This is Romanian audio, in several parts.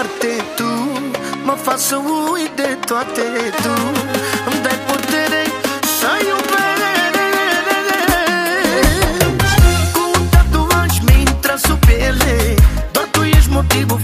Parte Tu mă faci să uit de toate Tu îmi dai putere să iubesc Cu un tatuaj mi-intra sub piele Doar tu ești motivul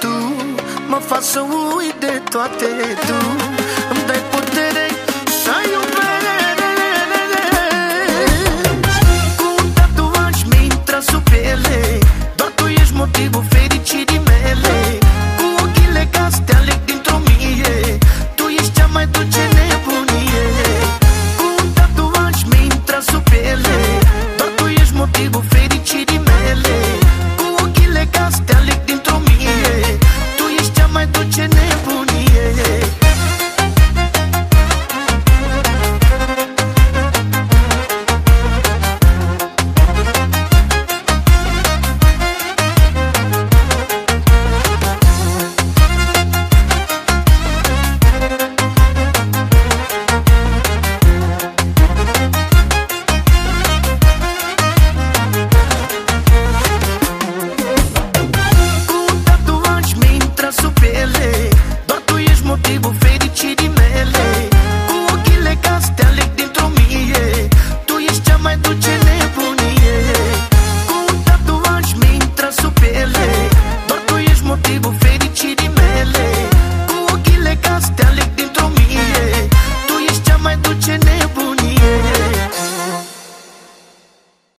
Tu mă faci să uit de toate Tu. Îmi dai putere să iubere Cu un tatuaj mi-intra sub piele Doar tu ești motivul fericit